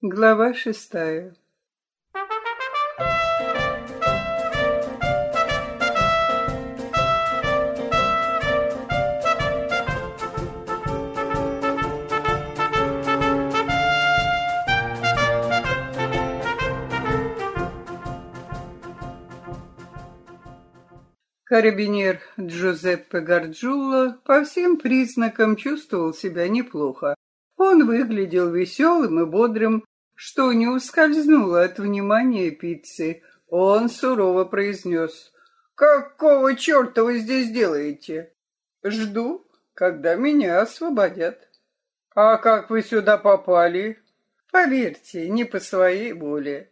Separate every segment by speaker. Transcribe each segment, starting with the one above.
Speaker 1: Глава шестая Карабинер Джузеппе Гарджуло по всем признакам чувствовал себя неплохо. Он выглядел веселым и бодрым, что не ускользнуло от внимания пиццы. Он сурово произнес. «Какого черта вы здесь делаете?» «Жду, когда меня освободят». «А как вы сюда попали?» «Поверьте, не по своей воле».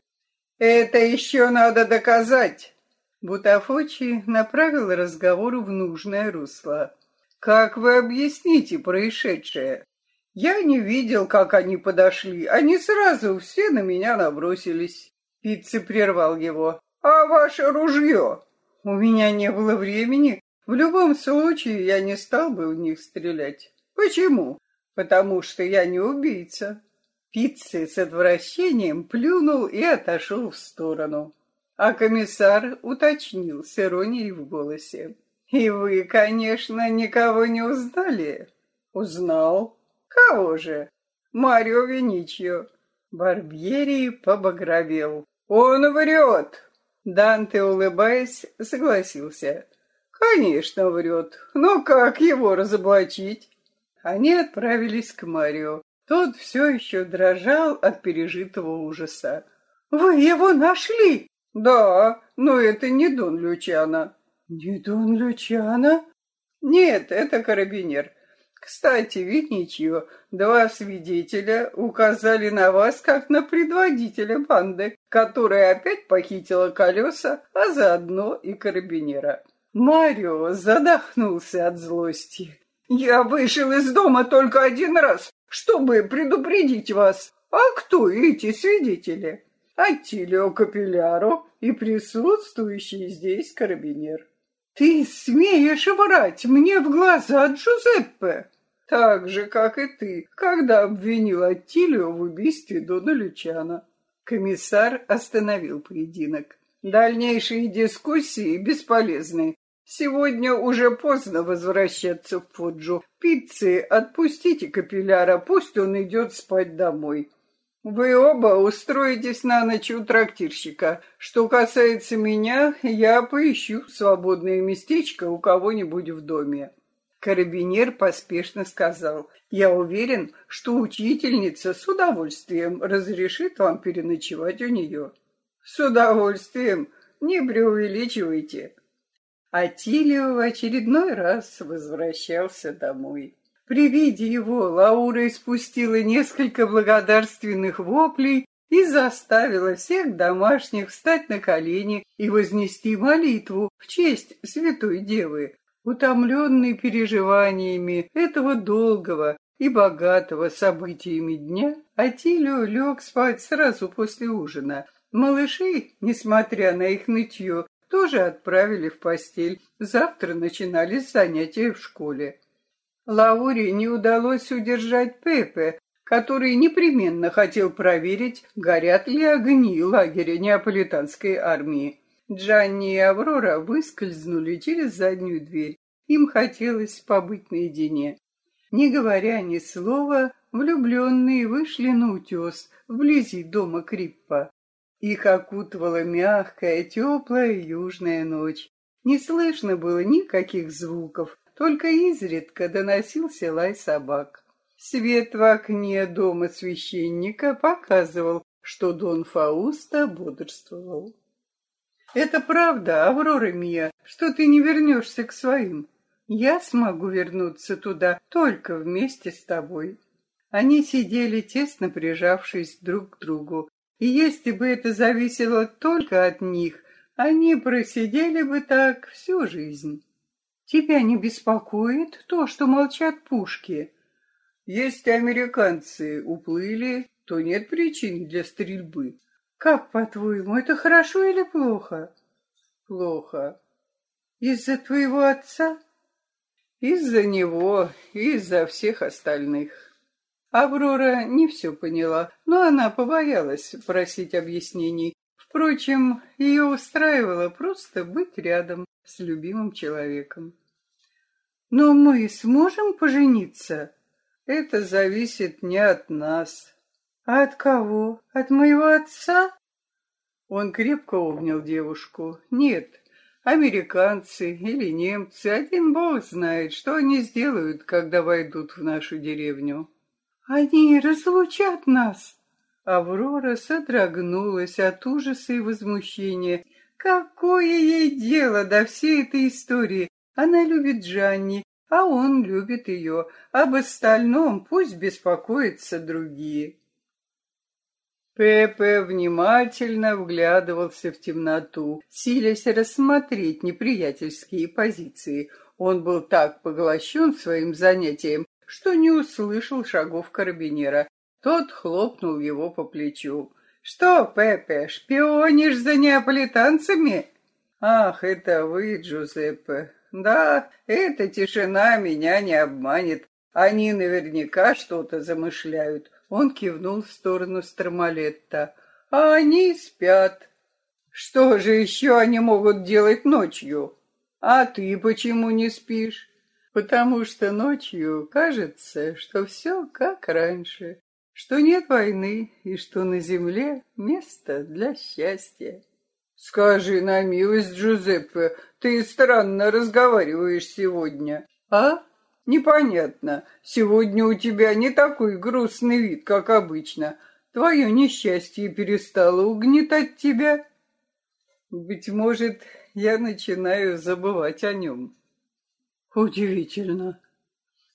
Speaker 1: «Это еще надо доказать». Бутафочи направил разговор в нужное русло. «Как вы объясните происшедшее?» «Я не видел, как они подошли. Они сразу все на меня набросились». Пиццы прервал его. «А ваше ружье?» «У меня не было времени. В любом случае я не стал бы в них стрелять». «Почему?» «Потому что я не убийца». Пиццы с отвращением плюнул и отошел в сторону. А комиссар уточнил с иронией в голосе. «И вы, конечно, никого не узнали?» «Узнал». «Кого же?» «Марио Веничио». Барбьери побагровел. «Он врет!» Данте, улыбаясь, согласился. «Конечно врет. Но как его разоблачить?» Они отправились к Марио. Тот все еще дрожал от пережитого ужаса. «Вы его нашли?» Да, но это не Дон Лючано. Не Дон Лючано? Нет, это карабинер. Кстати, Витничье, два свидетеля указали на вас как на предводителя банды, которая опять похитила колеса, а заодно и карабинера. Марио задохнулся от злости. «Я вышел из дома только один раз, чтобы предупредить вас. А кто эти свидетели?» Аттилио Капилляро и присутствующий здесь карабинер. Ты смеешь врать мне в глаза, Джузеппе? Так же, как и ты, когда обвинил Аттилио в убийстве Дона Лючана. Комиссар остановил поединок. Дальнейшие дискуссии бесполезны. Сегодня уже поздно возвращаться в Фуджу. Пиццы, отпустите капилляра, пусть он идет спать домой. Вы оба устроитесь на ночь у трактирщика. Что касается меня, я поищу свободное местечко у кого-нибудь в доме. Карабинер поспешно сказал, «Я уверен, что учительница с удовольствием разрешит вам переночевать у нее». «С удовольствием, не преувеличивайте». Атилио в очередной раз возвращался домой. При виде его Лаура испустила несколько благодарственных воплей и заставила всех домашних встать на колени и вознести молитву в честь Святой Девы. Утомленный переживаниями этого долгого и богатого событиями дня, Атилио лег спать сразу после ужина. Малыши, несмотря на их нытье, тоже отправили в постель. Завтра начинались занятия в школе. Лауре не удалось удержать Пепе, который непременно хотел проверить, горят ли огни лагеря неаполитанской армии. Джанни и Аврора выскользнули через заднюю дверь. Им хотелось побыть наедине. Не говоря ни слова, влюбленные вышли на утес вблизи дома Криппа. Их окутывала мягкая, теплая южная ночь. Не слышно было никаких звуков, только изредка доносился лай собак. Свет в окне дома священника показывал, что Дон Фауста бодрствовал. «Это правда, Аврора Мия, что ты не вернешься к своим. Я смогу вернуться туда только вместе с тобой». Они сидели тесно прижавшись друг к другу, и если бы это зависело только от них, они просидели бы так всю жизнь. Тебя не беспокоит то, что молчат пушки? Если американцы уплыли, то нет причин для стрельбы. Как, по-твоему, это хорошо или плохо? Плохо. Из-за твоего отца? Из-за него и из-за всех остальных. Аврора не все поняла, но она побоялась просить объяснений. Впрочем, ее устраивало просто быть рядом с любимым человеком. «Но мы сможем пожениться?» «Это зависит не от нас». «А от кого? От моего отца?» Он крепко обнял девушку. «Нет, американцы или немцы, один бог знает, что они сделают, когда войдут в нашу деревню». «Они разлучат нас!» Аврора содрогнулась от ужаса и возмущения. Какое ей дело до всей этой истории? Она любит Джанни, а он любит ее. Об остальном пусть беспокоятся другие. Пепе внимательно вглядывался в темноту, силясь рассмотреть неприятельские позиции. Он был так поглощен своим занятием, что не услышал шагов карабинера. Тот хлопнул его по плечу. «Что, Пепе, шпионишь за неаполитанцами?» «Ах, это вы, Джузеппе. Да, эта тишина меня не обманет. Они наверняка что-то замышляют. Он кивнул в сторону Стармалетта. А они спят. Что же еще они могут делать ночью? А ты почему не спишь? Потому что ночью кажется, что все как раньше, что нет войны и что на земле место для счастья. Скажи на милость, Джузеппе, ты странно разговариваешь сегодня. А? Непонятно. Сегодня у тебя не такой грустный вид, как обычно. Твое несчастье перестало угнетать тебя. Быть может, я начинаю забывать о нем. Удивительно.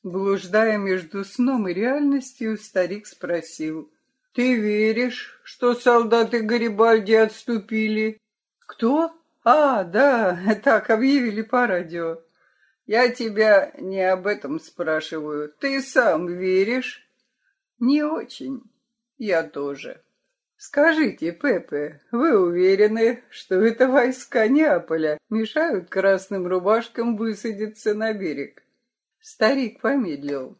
Speaker 1: Блуждая между сном и реальностью, старик спросил. «Ты веришь, что солдаты Гарибальди отступили?» «Кто?» «А, да, так объявили по радио. Я тебя не об этом спрашиваю. Ты сам веришь? Не очень. Я тоже. Скажите, Пепе, вы уверены, что это войска Неаполя мешают красным рубашкам высадиться на берег? Старик помедлил.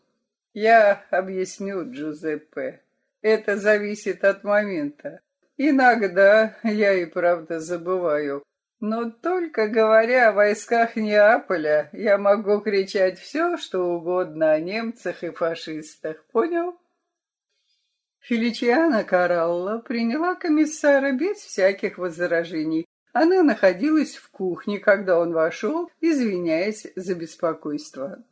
Speaker 1: Я объясню, Джузеппе. Это зависит от момента. Иногда я и правда забываю, но только говоря о войсках Неаполя, я могу кричать все, что угодно о немцах и фашистах. Понял? Феличиана Каралла приняла комиссара без всяких возражений. Она находилась в кухне, когда он вошел, извиняясь за беспокойство.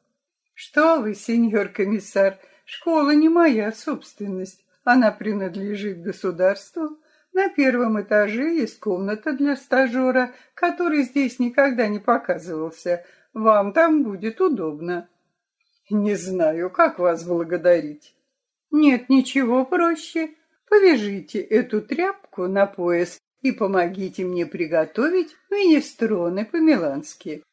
Speaker 1: «Что вы, сеньор комиссар, школа не моя собственность. Она принадлежит государству. На первом этаже есть комната для стажера, который здесь никогда не показывался. Вам там будет удобно. Не знаю, как вас благодарить. Нет ничего проще. Повяжите эту тряпку на пояс и помогите мне приготовить минестроны по-милански.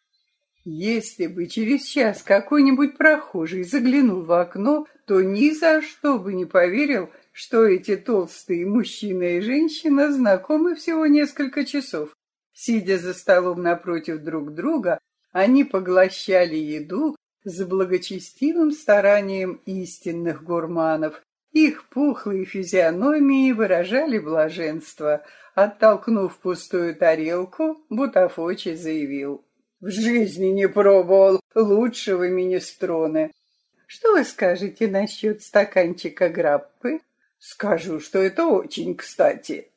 Speaker 1: Если бы через час какой-нибудь прохожий заглянул в окно, то ни за что бы не поверил, что эти толстые мужчина и женщина знакомы всего несколько часов. Сидя за столом напротив друг друга, они поглощали еду с благочестивым старанием истинных гурманов. Их пухлые физиономии выражали блаженство. Оттолкнув пустую тарелку, Бутафочи заявил. «В жизни не пробовал лучшего министроны. Что вы скажете насчет стаканчика граппы?» Скажу, что это очень кстати.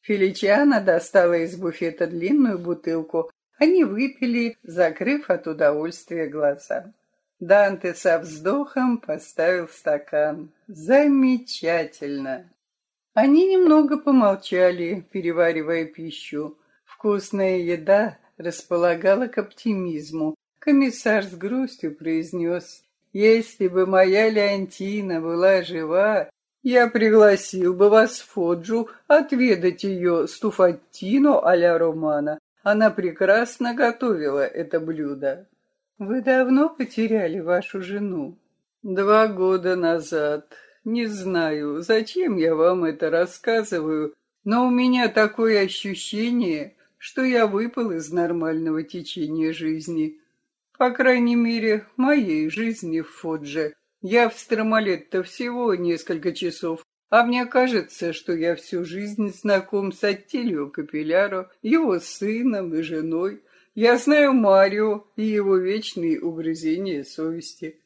Speaker 1: Феличиана достала из буфета длинную бутылку. Они выпили, закрыв от удовольствия глаза. Данте со вздохом поставил стакан. Замечательно. Они немного помолчали, переваривая пищу. Вкусная еда располагала к оптимизму. Комиссар с грустью произнес, «Если бы моя Леонтина была жива, я пригласил бы вас в Фоджу отведать ее стуфаттино а-ля Романа. Она прекрасно готовила это блюдо. Вы давно потеряли вашу жену? Два года назад. Не знаю, зачем я вам это рассказываю, но у меня такое ощущение, что я выпал из нормального течения жизни. По крайней мере, моей жизни в Фодже. Я в Стромалетто всего несколько часов, а мне кажется, что я всю жизнь знаком с Аттилио Капилляро, его сыном и женой. Я знаю Марио и его вечные угрызения совести.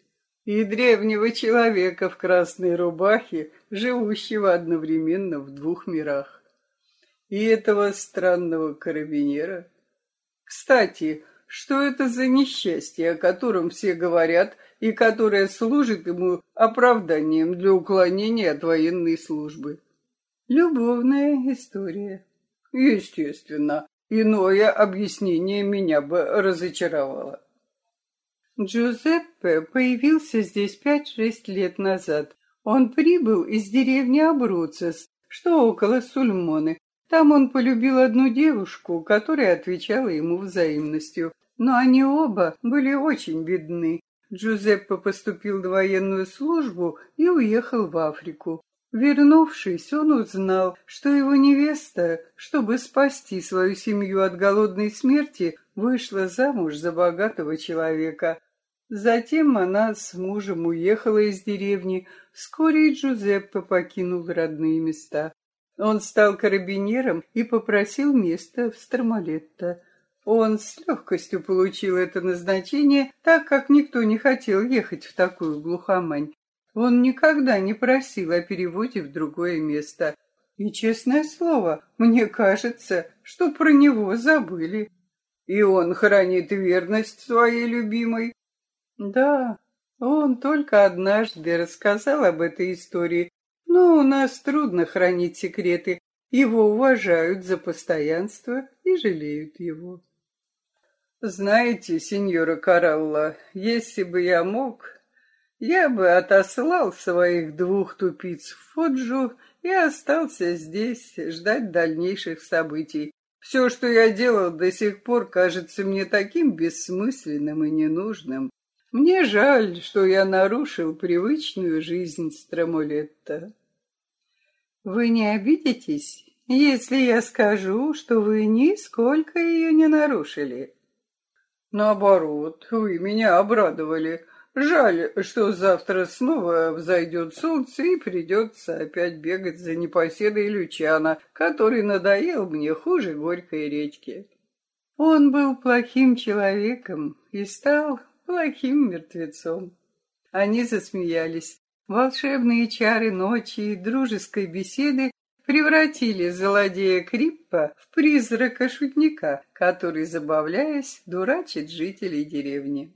Speaker 1: И древнего человека в красной рубахе, живущего одновременно в двух мирах. И этого странного карабинера. Кстати, что это за несчастье, о котором все говорят, и которое служит ему оправданием для уклонения от военной службы? Любовная история. Естественно, иное объяснение меня бы разочаровало. Джузеппе появился здесь пять-шесть лет назад. Он прибыл из деревни Абруцес, что около Сульмоны. Там он полюбил одну девушку, которая отвечала ему взаимностью. Но они оба были очень бедны. Джузеппе поступил на военную службу и уехал в Африку. Вернувшись, он узнал, что его невеста, чтобы спасти свою семью от голодной смерти, вышла замуж за богатого человека. Затем она с мужем уехала из деревни. Вскоре и Джузеппе покинул родные места. Он стал карабинером и попросил место в Стромалетто. Он с легкостью получил это назначение, так как никто не хотел ехать в такую глухомань. Он никогда не просил о переводе в другое место. И, честное слово, мне кажется, что про него забыли. И он хранит верность своей любимой. Да, он только однажды рассказал об этой истории, но у нас трудно хранить секреты. Его уважают за постоянство и жалеют его. Знаете, сеньора Каралла, если бы я мог, я бы отослал своих двух тупиц в Фоджу и остался здесь ждать дальнейших событий. Все, что я делал до сих пор, кажется мне таким бессмысленным и ненужным. Мне жаль, что я нарушил привычную жизнь Страмулетта. Вы не обидитесь, если я скажу, что вы нисколько ее не нарушили? Наоборот, вы меня обрадовали. Жаль, что завтра снова взойдет солнце и придется опять бегать за непоседой Лючана, который надоел мне хуже горькой редьки. Он был плохим человеком и стал плохим мертвецом. Они засмеялись. Волшебные чары ночи и дружеской беседы превратили злодея Криппа в призрака-шутника, который, забавляясь, дурачит жителей деревни.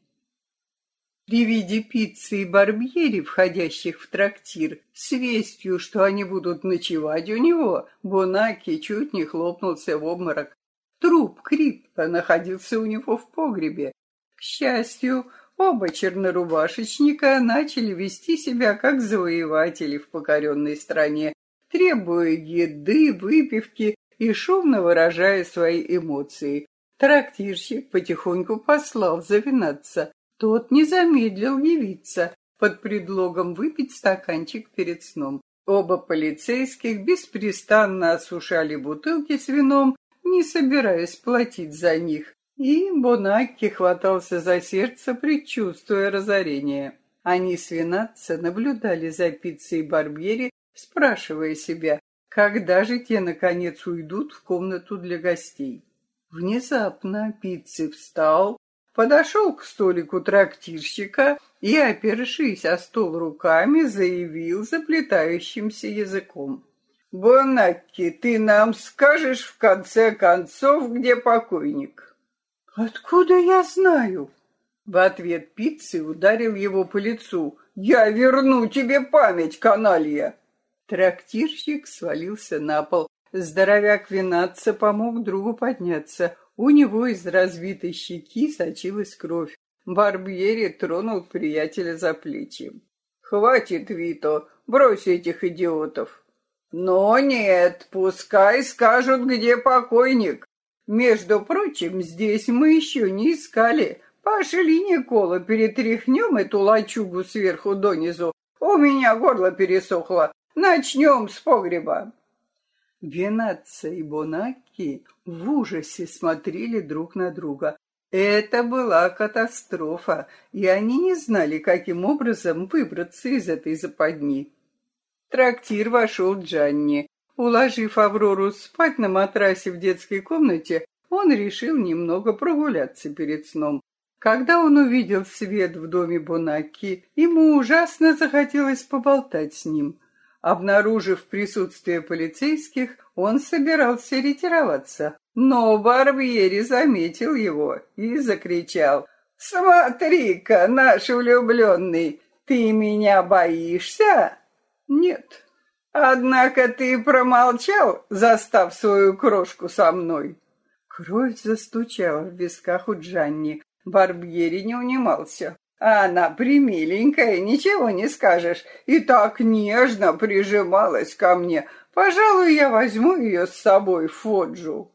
Speaker 1: При виде пиццы и барбьери, входящих в трактир, с вестью, что они будут ночевать у него, Бонаки чуть не хлопнулся в обморок. Труп Криппа находился у него в погребе. К счастью, оба чернорубашечника начали вести себя как завоеватели в покоренной стране, требуя еды, выпивки и шумно выражая свои эмоции. Трактирщик потихоньку послал завинаться. Тот не замедлил явиться под предлогом выпить стаканчик перед сном. Оба полицейских беспрестанно осушали бутылки с вином, не собираясь платить за них. И Бонакки хватался за сердце, предчувствуя разорение. Они с Винатца наблюдали за пиццей Барбьери спрашивая себя, когда же те, наконец, уйдут в комнату для гостей. Внезапно Пиццы встал, подошел к столику трактирщика и, опершись о стол руками, заявил заплетающимся языком. «Бонакки, ты нам скажешь в конце концов, где покойник?» «Откуда я знаю?» В ответ Пиццы ударил его по лицу. «Я верну тебе память, каналья!» Трактирщик свалился на пол. Здоровяк Винатца помог другу подняться. У него из разбитой щеки сочилась кровь. Барбьери тронул приятеля за плечи. «Хватит, Вито, брось этих идиотов!» «Но нет, пускай скажут, где покойник. Между прочим, здесь мы еще не искали. Пошли, Никола, перетряхнем эту лачугу сверху донизу. У меня горло пересохло. Начнем с погреба. Венация и Бонаки в ужасе смотрели друг на друга. Это была катастрофа, и они не знали, каким образом выбраться из этой западни. Трактир вошел Джанни. Уложив Аврору спать на матрасе в детской комнате, он решил немного прогуляться перед сном. Когда он увидел свет в доме Бонаки, ему ужасно захотелось поболтать с ним. Обнаружив присутствие полицейских, он собирался ретироваться, но Барбьери заметил его и закричал. «Смотри-ка, наш влюбленный, ты меня боишься?» «Нет». «Однако ты промолчал, застав свою крошку со мной?» Кровь застучала в висках у Джанни. Барбьери не унимался. Она примиленькая, ничего не скажешь, и так нежно прижималась ко мне. Пожалуй, я возьму ее с собой Фоджу.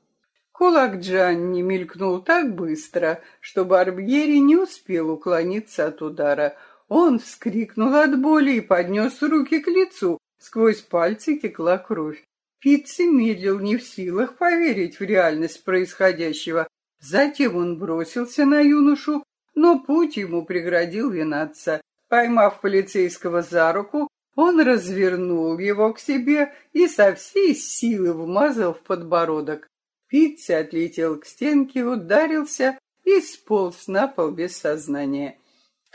Speaker 1: Кулак Джанни мелькнул так быстро, что Барбьери не успел уклониться от удара. Он вскрикнул от боли и поднес руки к лицу. Сквозь пальцы текла кровь. Пицци медлил не в силах поверить в реальность происходящего. Затем он бросился на юношу, но путь ему преградил винаться. Поймав полицейского за руку, он развернул его к себе и со всей силы вмазал в подбородок. Питти отлетел к стенке, ударился и сполз на пол без сознания.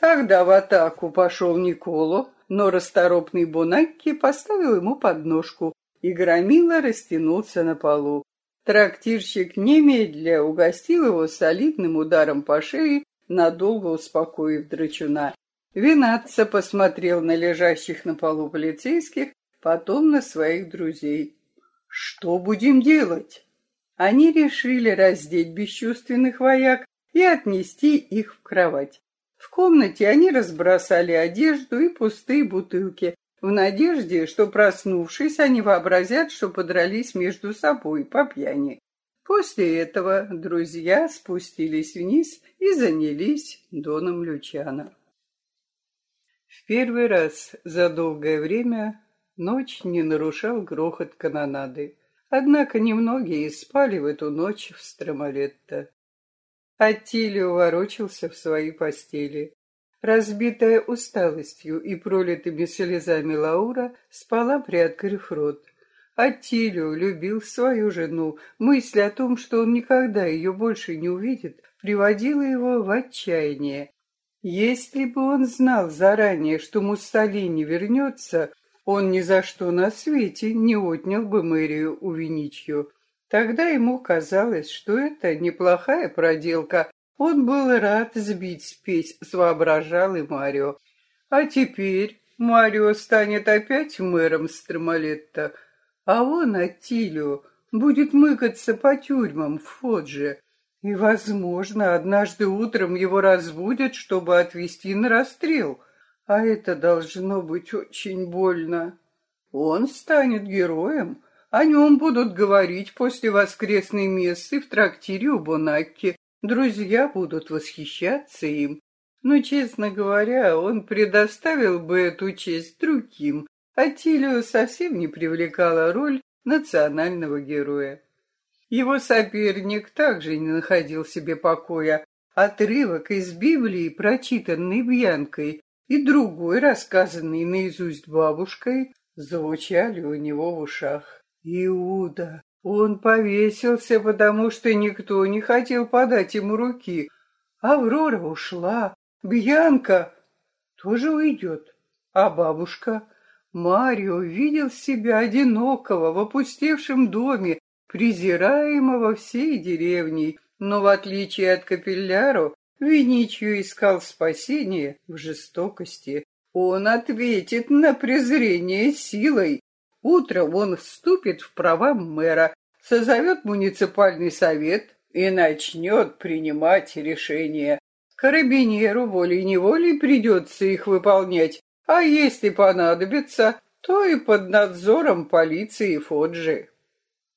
Speaker 1: Тогда в атаку пошел Николу, но расторопный Бонакки поставил ему подножку, и Громила растянулся на полу. Трактирщик немедля угостил его солидным ударом по шее, надолго успокоив драчуна. Винатца посмотрел на лежащих на полу полицейских, потом на своих друзей. «Что будем делать?» Они решили раздеть бесчувственных вояк и отнести их в кровать. В комнате они разбросали одежду и пустые бутылки, в надежде, что, проснувшись, они вообразят, что подрались между собой по пьяни. После этого друзья спустились вниз и занялись Доном Лючана. В первый раз за долгое время ночь не нарушал грохот канонады. Однако немногие спали в эту ночь в Стромалетто. Аттилио ворочался в своей постели. Разбитая усталостью и пролитыми слезами Лаура спала, приоткрыв рот. Аттилио любил свою жену. Мысль о том, что он никогда ее больше не увидит, приводила его в отчаяние. Если бы он знал заранее, что Муссолини вернется, он ни за что на свете не отнял бы мэрию у Виничью. Тогда ему казалось, что это неплохая проделка. Он был рад сбить спесь с воображалой Марио. А теперь Марио станет опять мэром Стромалетта, а он, Аттилио, будет мыкаться по тюрьмам в Фодже. И, возможно, однажды утром его разбудят, чтобы отвезти на расстрел а это должно быть очень больно. Он станет героем, о нем будут говорить после воскресной мессы в трактире у Бонакки. Друзья будут восхищаться им. Но, честно говоря, он предоставил бы эту честь другим. Атилию совсем не привлекала роль национального героя. Его соперник также не находил себе покоя. Отрывок из Библии, прочитанный Бьянкой, и другой, рассказанный наизусть бабушкой, звучали у него в ушах. Иуда. Он повесился, потому что никто не хотел подать ему руки. Аврора ушла. Бьянка тоже уйдет. А бабушка? Марио видел себя одинокого в опустевшем доме, презираемого всей деревней, но в отличие от Капилляро, Виничью искал спасение в жестокости. Он ответит на презрение силой. Утром он вступит в права мэра, созовет муниципальный совет и начнет принимать решения. Карабинеру волей-неволей придется их выполнять, а если понадобится, то и под надзором полиции Фоджи.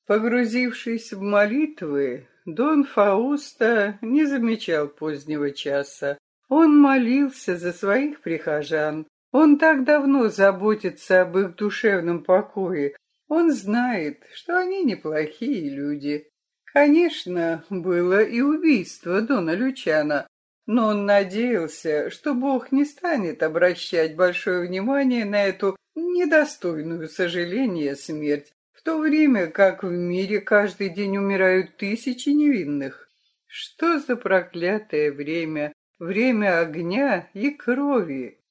Speaker 1: Погрузившись в молитвы, Дон Фауста не замечал позднего часа. Он молился за своих прихожан. Он так давно заботится об их душевном покое. Он знает, что они неплохие люди. Конечно, было и убийство Дона Лючана, но он надеялся, что Бог не станет обращать большое внимание на эту недостойную сожаления смерть, в то время как в мире каждый день умирают тысячи невинных. Что за проклятое время, время огня и крови?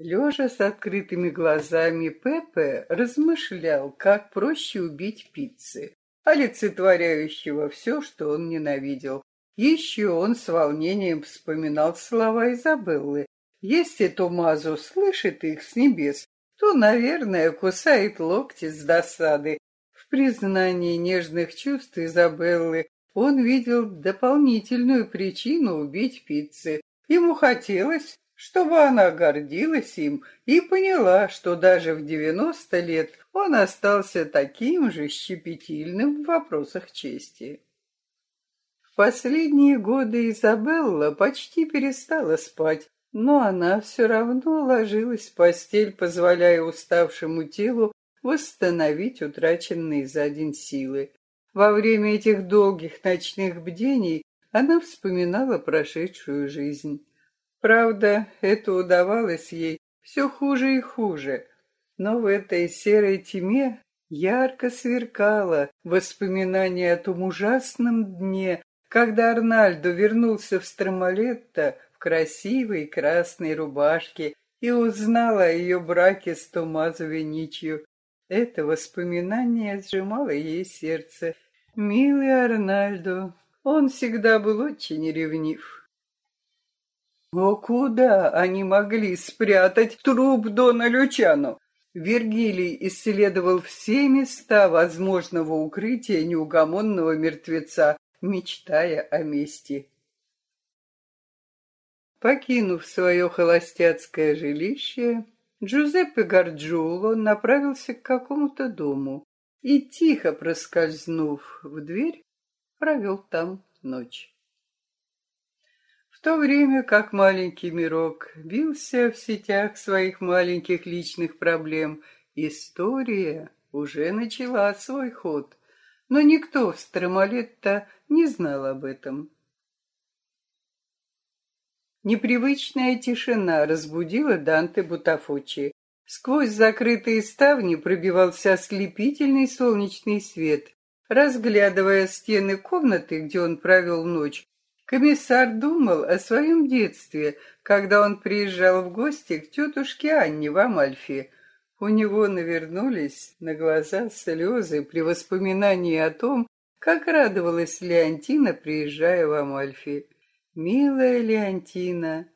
Speaker 1: Лежа с открытыми глазами, Пепе размышлял, как проще убить пиццы, олицетворяющего все, что он ненавидел. Еще он с волнением вспоминал слова Изабеллы. Если Томазо слышит их с небес, то, наверное, кусает локти с досады. В признании нежных чувств Изабеллы он видел дополнительную причину убить пиццы. Ему хотелось, чтобы она гордилась им и поняла, что даже в девяносто лет он остался таким же щепетильным в вопросах чести. В последние годы Изабелла почти перестала спать, но она все равно ложилась в постель, позволяя уставшему телу восстановить утраченные за день силы. Во время этих долгих ночных бдений она вспоминала прошедшую жизнь. Правда, это удавалось ей все хуже и хуже, но в этой серой тьме ярко сверкало воспоминание о том ужасном дне, когда Арнальдо вернулся в Стромалетто красивой красной рубашке и узнала о ее браке с Томазо Веничью. Это воспоминание сжимало ей сердце. Милый Арнальдо, он всегда был очень ревнив. О, куда они могли спрятать труп Дона Лючано? Вергилий исследовал все места возможного укрытия неугомонного мертвеца, мечтая о мести. Покинув свое холостяцкое жилище, Джузеппе Гарджуло направился к какому-то дому и, тихо проскользнув в дверь, провел там ночь. В то время как маленький мирок бился в сетях своих маленьких личных проблем, история уже начала свой ход, но никто в Стромалетто не знал об этом. Непривычная тишина разбудила Данте Бутафочи. Сквозь закрытые ставни пробивался ослепительный солнечный свет. Разглядывая стены комнаты, где он провел ночь, комиссар думал о своем детстве, когда он приезжал в гости к тетушке Анне в Амальфи. У него навернулись на глаза слезы при воспоминании о том, как радовалась Леонтина, приезжая в Амальфи. Милая Леонтина.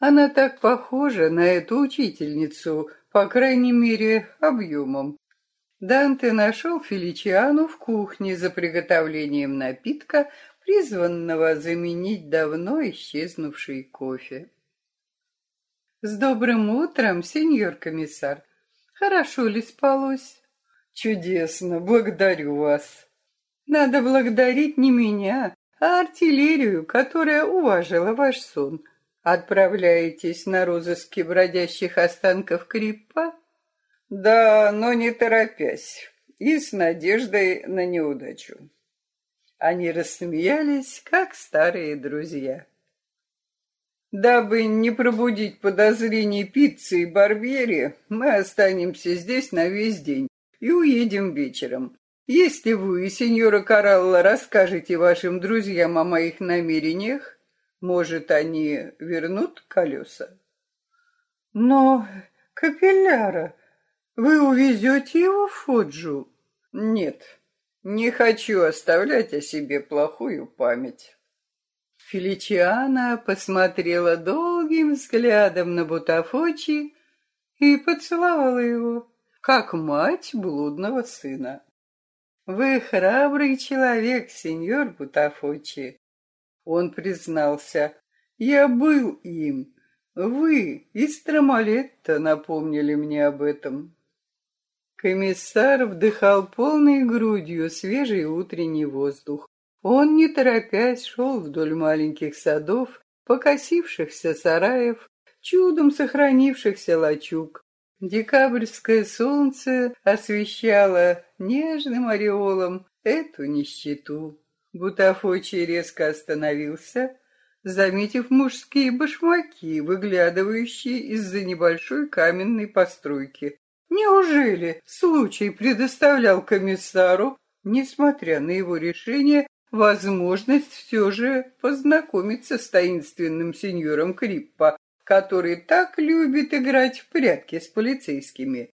Speaker 1: Она так похожа на эту учительницу, по крайней мере, объемом. Данте нашел Феличиану в кухне за приготовлением напитка, призванного заменить давно исчезнувший кофе. «С добрым утром, сеньор комиссар! Хорошо ли спалось?» «Чудесно, благодарю вас!» «Надо благодарить не меня, а артиллерию, которая уважила ваш сон. Отправляетесь на розыски бродящих останков Криппа? Да, но не торопясь и с надеждой на неудачу. Они рассмеялись, как старые друзья. Дабы не пробудить подозрений пиццы и Барбери, мы останемся здесь на весь день и уедем вечером. Если вы, сеньора Каралла, расскажете вашим друзьям о моих намерениях, может, они вернут колеса? Но, капилляра, вы увезете его в Фоджу? Нет, не хочу оставлять о себе плохую память. Феличиана посмотрела долгим взглядом на Бутафочи и поцеловала его, как мать блудного сына. Вы храбрый человек, сеньор Бутафочи. Он признался. Я был им. Вы из Трамалетта напомнили мне об этом. Комиссар вдыхал полной грудью свежий утренний воздух. Он, не торопясь, шел вдоль маленьких садов, покосившихся сараев, чудом сохранившихся лачуг, Декабрьское солнце освещало нежным ореолом эту нищету. Бутафочий резко остановился, заметив мужские башмаки, выглядывающие из-за небольшой каменной постройки. Неужели случай предоставлял комиссару, несмотря на его решение, возможность все же познакомиться с таинственным сеньором Криппа, который так любит играть в прятки с полицейскими?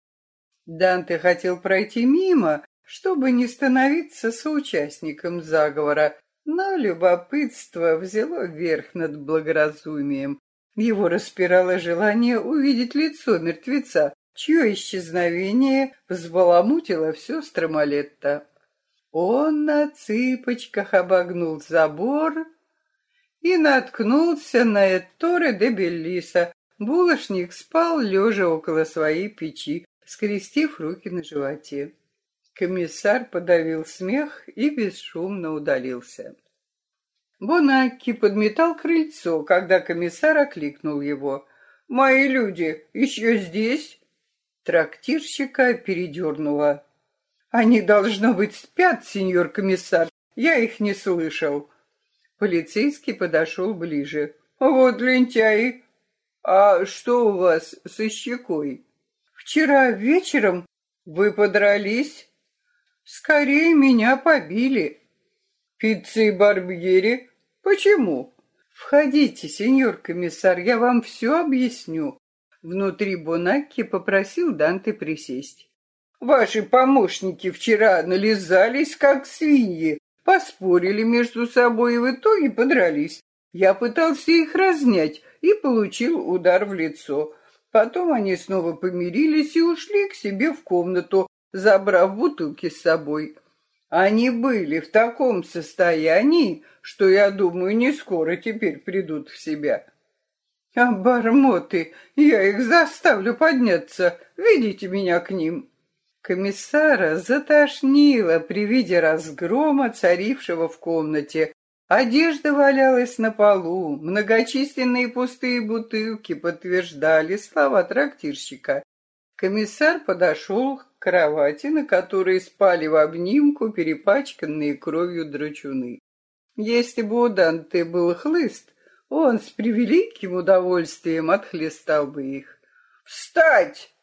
Speaker 1: Данте хотел пройти мимо, чтобы не становиться соучастником заговора, но любопытство взяло верх над благоразумием. Его распирало желание увидеть лицо мертвеца, чье исчезновение взбаламутило все Стромалетто. Он на цыпочках обогнул забор и наткнулся на Этторе де Беллиса. Булочник спал, лежа около своей печи, скрестив руки на животе. Комиссар подавил смех и бесшумно удалился. Бонакки подметал крыльцо, когда комиссар окликнул его. «Мои люди еще здесь?» Трактирщика передернуло. «Они, должно быть, спят, сеньор комиссар. Я их не слышал». Полицейский подошел ближе. «Вот лентяи! А что у вас со щекой?» «Вчера вечером вы подрались?» Скорее меня побили. Пиццы и барбьери? Почему? Входите, сеньор комиссар, я вам все объясню. Внутри Бонакки попросил Данте присесть. Ваши помощники вчера нализались, как свиньи, поспорили между собой и в итоге подрались. Я пытался их разнять и получил удар в лицо. Потом они снова помирились и ушли к себе в комнату, забрав бутылки с собой. Они были в таком состоянии, что, я думаю, не скоро теперь придут в себя. Обормоты, я их заставлю подняться. Видите меня к ним. Комиссара затошнило при виде разгрома, царившего в комнате. Одежда валялась на полу, многочисленные пустые бутылки подтверждали слова трактирщика. Комиссар подошел кровати, на которой спали в обнимку перепачканные кровью драчуны. Если бы у Данте был хлыст, он с превеликим удовольствием отхлестал бы их. «Встать!»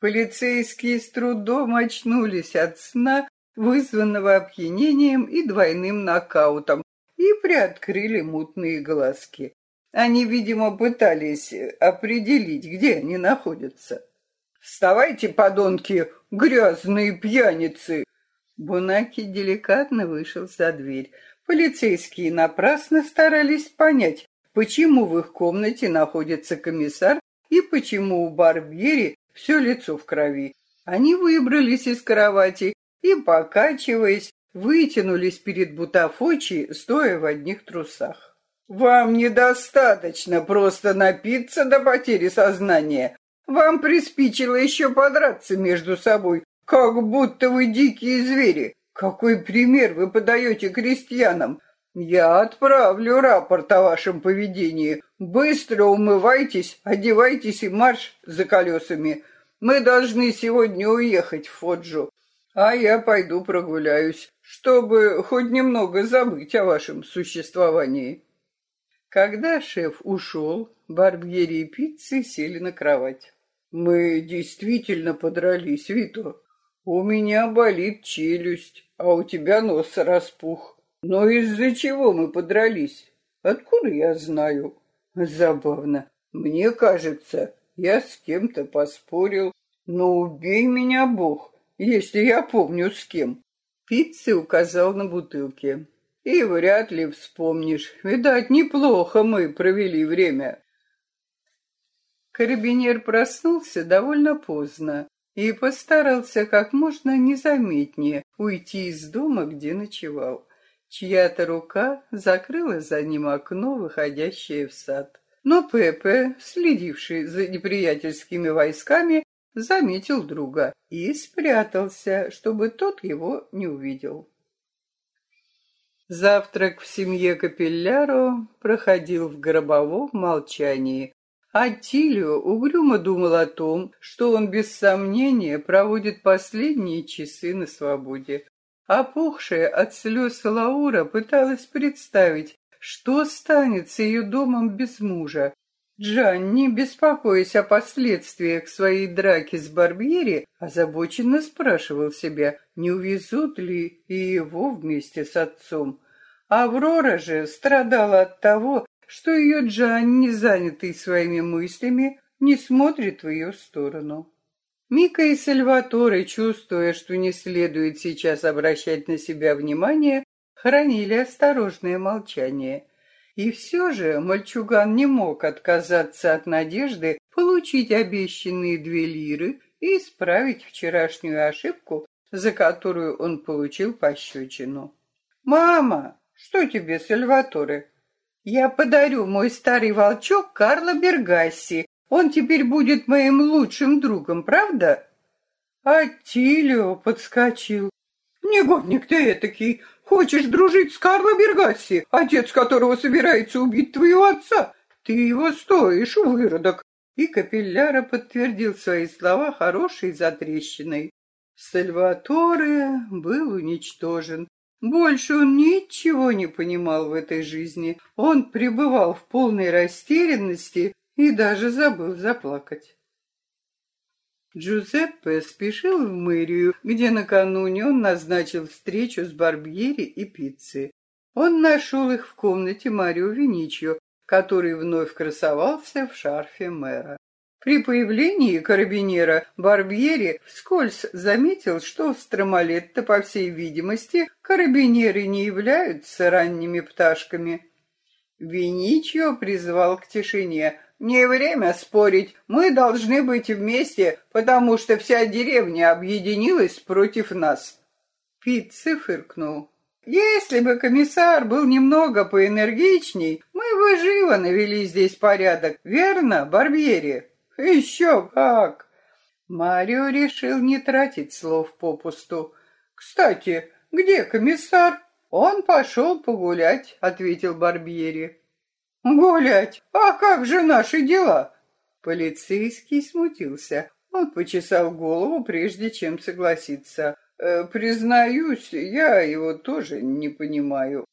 Speaker 1: Полицейские с трудом очнулись от сна, вызванного опьянением и двойным нокаутом, и приоткрыли мутные глазки. Они, видимо, пытались определить, где они находятся. «Вставайте, подонки, грязные пьяницы!» Бунаки деликатно вышел за дверь. Полицейские напрасно старались понять, почему в их комнате находится комиссар и почему у Барбьери все лицо в крови. Они выбрались из кровати и, покачиваясь, вытянулись перед Бутафочи, стоя в одних трусах. «Вам недостаточно просто напиться до потери сознания. Вам приспичило еще подраться между собой, как будто вы дикие звери. Какой пример вы подаете крестьянам? Я отправлю рапорт о вашем поведении. Быстро умывайтесь, одевайтесь и марш за колесами. Мы должны сегодня уехать в Фоджу, а я пойду прогуляюсь, чтобы хоть немного забыть о вашем существовании. Когда шеф ушел, Барбьери и Пиццы сели на кровать. Мы действительно подрались, Вито. У меня болит челюсть, а у тебя нос распух. Но из-за чего мы подрались? Откуда я знаю? Забавно. Мне кажется, я с кем-то поспорил. Но убей меня, Бог, если я помню с кем. Пиццы указал на бутылки. И вряд ли вспомнишь. Видать, неплохо мы провели время. Карабинер проснулся довольно поздно и постарался как можно незаметнее уйти из дома, где ночевал. Чья-то рука закрыла за ним окно, выходящее в сад. Но Пепе, следивший за неприятельскими войсками, заметил друга и спрятался, чтобы тот его не увидел. Завтрак в семье Капелляро проходил в гробовом молчании, Аттилио угрюмо думал о том, что он без сомнения проводит последние часы на свободе. Опухшая от слез Лаура пыталась представить, что станет с ее домом без мужа. Джанни, беспокоясь о последствиях своей драки с Барбьери, озабоченно спрашивал себя, не увезут ли и его вместе с отцом. Аврора же страдала от того, что ее Джанни, занятый своими мыслями, не смотрит в ее сторону. Мика и Сальваторе, чувствуя, что не следует сейчас обращать на себя внимание, хранили осторожное молчание. И все же мальчуган не мог отказаться от надежды получить обещанные две лиры и исправить вчерашнюю ошибку, за которую он получил пощечину. «Мама, что тебе, Сальваторе?» «Я подарю мой старый волчок Карло Бергасси он теперь будет моим лучшим другом, правда? А Тилио подскочил. Негодник ты этакий. Хочешь дружить с Карло Бергасси, отец которого собирается убить твоего отца? Ты его стоишь, выродок. И Капилляра подтвердил свои слова хорошей затрещиной. Сальваторе был уничтожен. Больше он ничего не понимал в этой жизни. Он пребывал в полной растерянности и даже забыл заплакать. Джузеппе спешил в мэрию, где накануне он назначил встречу с Барбьери и Пиццей. Он нашел их в комнате Марио Виничио, который вновь красовался в шарфе мэра. При появлении карабинера Барбьери вскользь заметил, что в Стромалетто, по всей видимости, карабинеры не являются ранними пташками. Виничио призвал к тишине, не время спорить. Мы должны быть вместе, потому что вся деревня объединилась против нас. Пиццы фыркнул. Если бы комиссар был немного поэнергичней, мы бы живо навели здесь порядок, верно, Барбьери? Еще как! Марио решил не тратить слов попусту. Кстати, где комиссар? Он пошел погулять, ответил Барбьери. «Гулять! А как же наши дела?» Полицейский смутился. Он почесал голову, прежде чем согласиться. «Э, «Признаюсь, я его тоже не понимаю».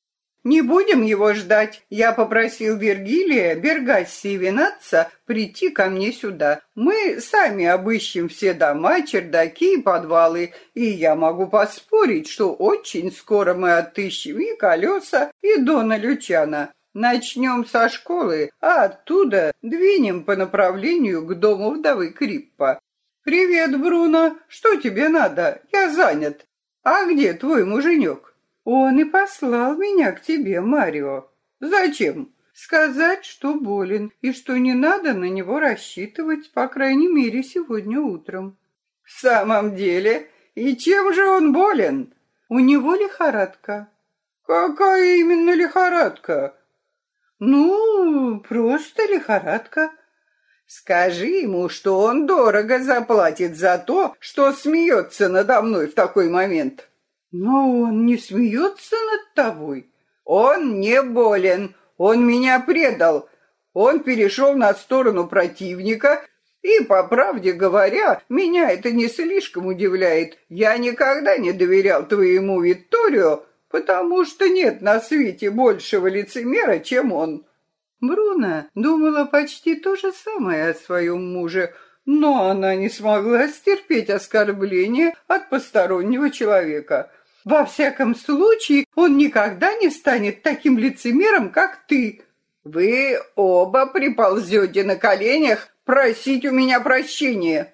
Speaker 1: «Не будем его ждать. Я попросил Вергилия, Бергасси и Винатца прийти ко мне сюда. Мы сами обыщем все дома, чердаки и подвалы, и я могу поспорить, что очень скоро мы отыщем и колеса, и Дона Лючана. Начнем со школы, а оттуда двинем по направлению к дому вдовы Криппа. Привет, Бруно. Что тебе надо? Я занят. А где твой муженек? Он и послал меня к тебе, Марио. Зачем? Сказать, что болен и что не надо на него рассчитывать, по крайней мере, сегодня утром. В самом деле? И чем же он болен? У него лихорадка. Какая именно лихорадка? Ну, просто лихорадка. Скажи ему, что он дорого заплатит за то, что смеется надо мной в такой момент. Но он не смеется над тобой. Он не болен, он меня предал. Он перешел на сторону противника, и, по правде говоря, меня это не слишком удивляет. Я никогда не доверял твоему Витторио, потому что нет на свете большего лицемера, чем он. Бруно думала почти то же самое о своем муже, но она не смогла стерпеть оскорбления от постороннего человека. Во всяком случае, он никогда не станет таким лицемером, как ты. Вы оба приползете на коленях просить у меня прощения.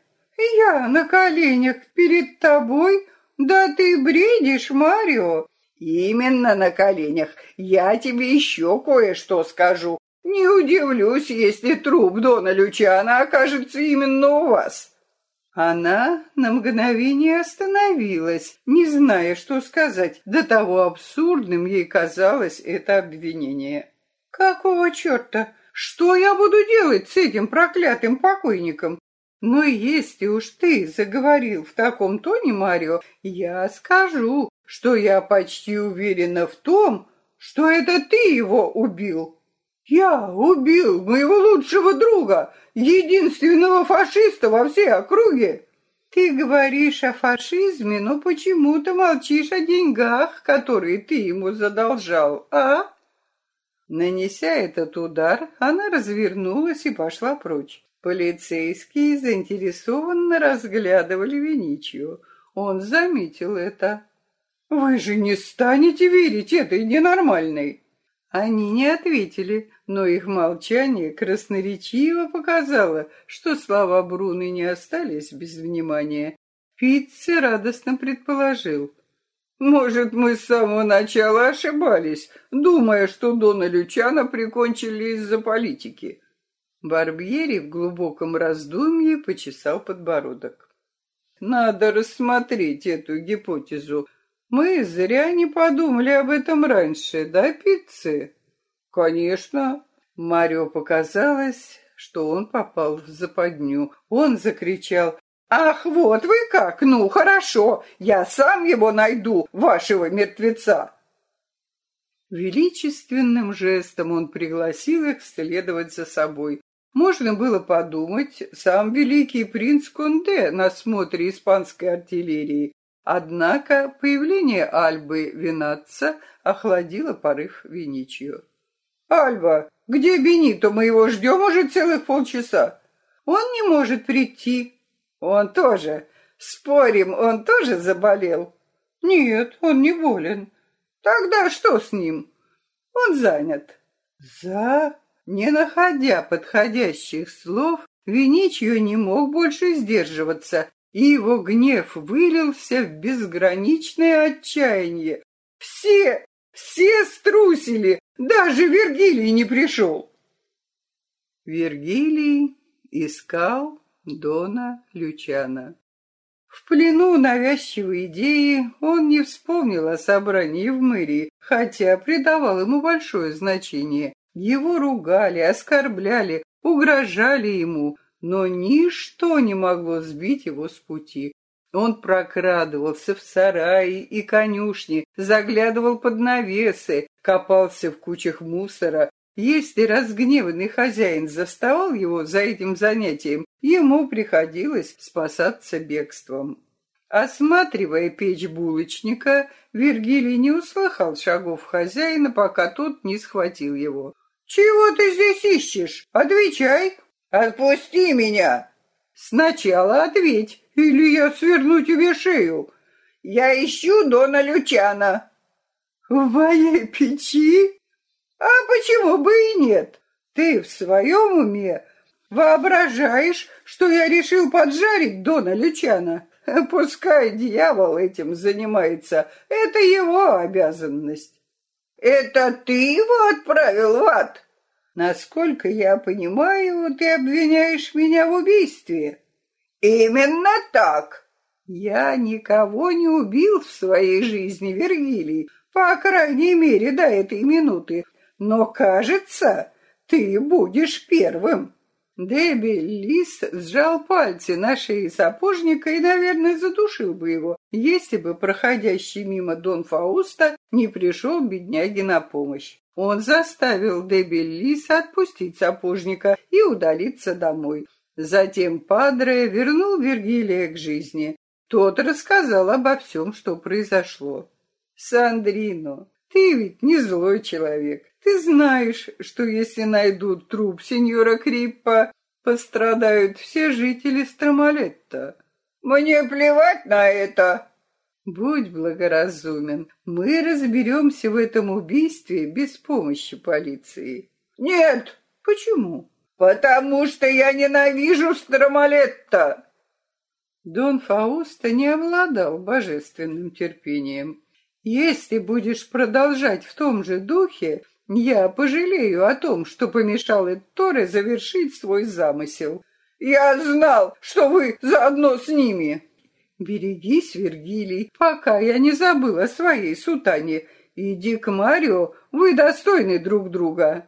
Speaker 1: Я на коленях перед тобой? Да ты бредишь, Марио. Именно на коленях. Я тебе еще кое-что скажу. Не удивлюсь, если труп Дона Лючана окажется именно у вас. Она на мгновение остановилась, не зная, что сказать. До того абсурдным ей казалось это обвинение. «Какого черта? Что я буду делать с этим проклятым покойником? Но если уж ты заговорил в таком тоне, Марио, я скажу, что я почти уверена в том, что это ты его убил. Я убил моего лучшего друга, единственного фашиста во всей округе. Ты говоришь о фашизме, но почему-то молчишь о деньгах, которые ты ему задолжал, а? Нанеся этот удар, она развернулась и пошла прочь. Полицейские заинтересованно разглядывали Веничью. Он заметил это. «Вы же не станете верить этой ненормальной!» Они не ответили, но их молчание красноречиво показало, что слова Бруны не остались без внимания. Питци радостно предположил. «Может, мы с самого начала ошибались, думая, что Дона Лючана прикончили из-за политики». Барбьери в глубоком раздумье почесал подбородок. «Надо рассмотреть эту гипотезу. Мы зря не подумали об этом раньше, да, Питци?» «Конечно». Марио показалось, что он попал в западню. Он закричал «Ах, вот вы как! Ну, хорошо, я сам его найду, вашего мертвеца!» Величественным жестом он пригласил их следовать за собой. Можно было подумать, сам великий принц Конде на смотре испанской артиллерии. Однако появление Альбы Винатца охладило порыв Виничио. «Альба, где Бенито? Мы его ждем уже целых полчаса». «Он не может прийти». «Он тоже. Спорим, он тоже заболел?» «Нет, он не болен». «Тогда что с ним?» «Он занят». «За...» Не находя подходящих слов, Виничью не мог больше сдерживаться, и его гнев вылился в безграничное отчаяние. «Все, все струсили! Даже Вергилий не пришел!» Вергилий искал Дона Лючана. В плену навязчивой идеи он не вспомнил о собрании в мэрии, хотя придавал ему большое значение. Его ругали, оскорбляли, угрожали ему, но ничто не могло сбить его с пути. Он прокрадывался в сараи и конюшни, заглядывал под навесы, копался в кучах мусора. Если разгневанный хозяин заставал его за этим занятием, ему приходилось спасаться бегством. Осматривая печь булочника, Вергилий не услыхал шагов хозяина, пока тот не схватил его. «Чего ты здесь ищешь? Отвечай!» «Отпусти меня!» «Сначала ответь, или я сверну тебе шею!» «Я ищу Дона Лючана!» «В моей печи? А почему бы и нет? Ты в своем уме воображаешь, что я решил поджарить Дона Лючана?» Пускай дьявол этим занимается, это его обязанность. Это ты его отправил в ад? Насколько я понимаю, ты обвиняешь меня в убийстве. Именно так. Я никого не убил в своей жизни, Вергилий, по крайней мере, до этой минуты. Но, кажется, ты будешь первым. Дебби Лис сжал пальцы на шее сапожника и, наверное, задушил бы его, если бы проходящий мимо Дон Фауста не пришел бедняге на помощь. Он заставил Дебби Лис отпустить сапожника и удалиться домой. Затем Падре вернул Вергилия к жизни. Тот рассказал обо всем, что произошло. «Сандрино, ты ведь не злой человек. Ты знаешь, что если найдут труп сеньора Криппа, пострадают все жители Стромалетта. Мне плевать на это. Будь благоразумен. Мы разберемся в этом убийстве без помощи полиции. Нет. Почему? Потому что я ненавижу Стромалетта. Дон Фауста не обладал божественным терпением. Если будешь продолжать в том же духе, я пожалею о том, что помешал Эдторе завершить свой замысел. Я знал, что вы заодно с ними. Берегись, Вергилий, пока я не забыл о своей сутане. Иди к Марио, вы достойны друг друга.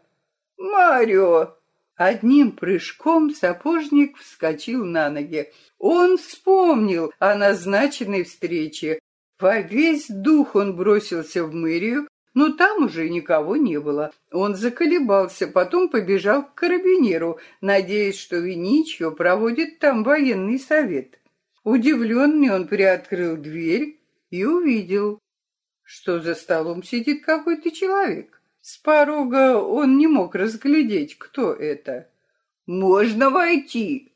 Speaker 1: Марио! Одним прыжком сапожник вскочил на ноги. Он вспомнил о назначенной встрече. Во весь дух он бросился в мэрию, но там уже никого не было. Он заколебался, потом побежал к карабинеру, надеясь, что Виничьо проводит там военный совет. Удивленный он приоткрыл дверь и увидел, что за столом сидит какой-то человек. С порога он не мог разглядеть, кто это. «Можно войти!»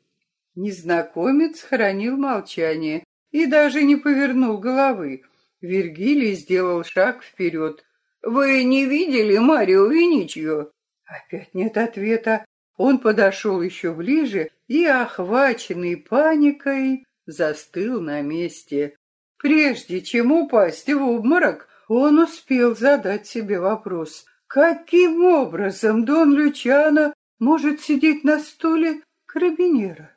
Speaker 1: Незнакомец хранил молчание и даже не повернул головы. Вергилий сделал шаг вперед. «Вы не видели Марио Виничью?» Опять нет ответа. Он подошел еще ближе и, охваченный паникой, застыл на месте. Прежде чем упасть в обморок, он успел задать себе вопрос. Каким образом Дон Лючано может сидеть на стуле карабинера?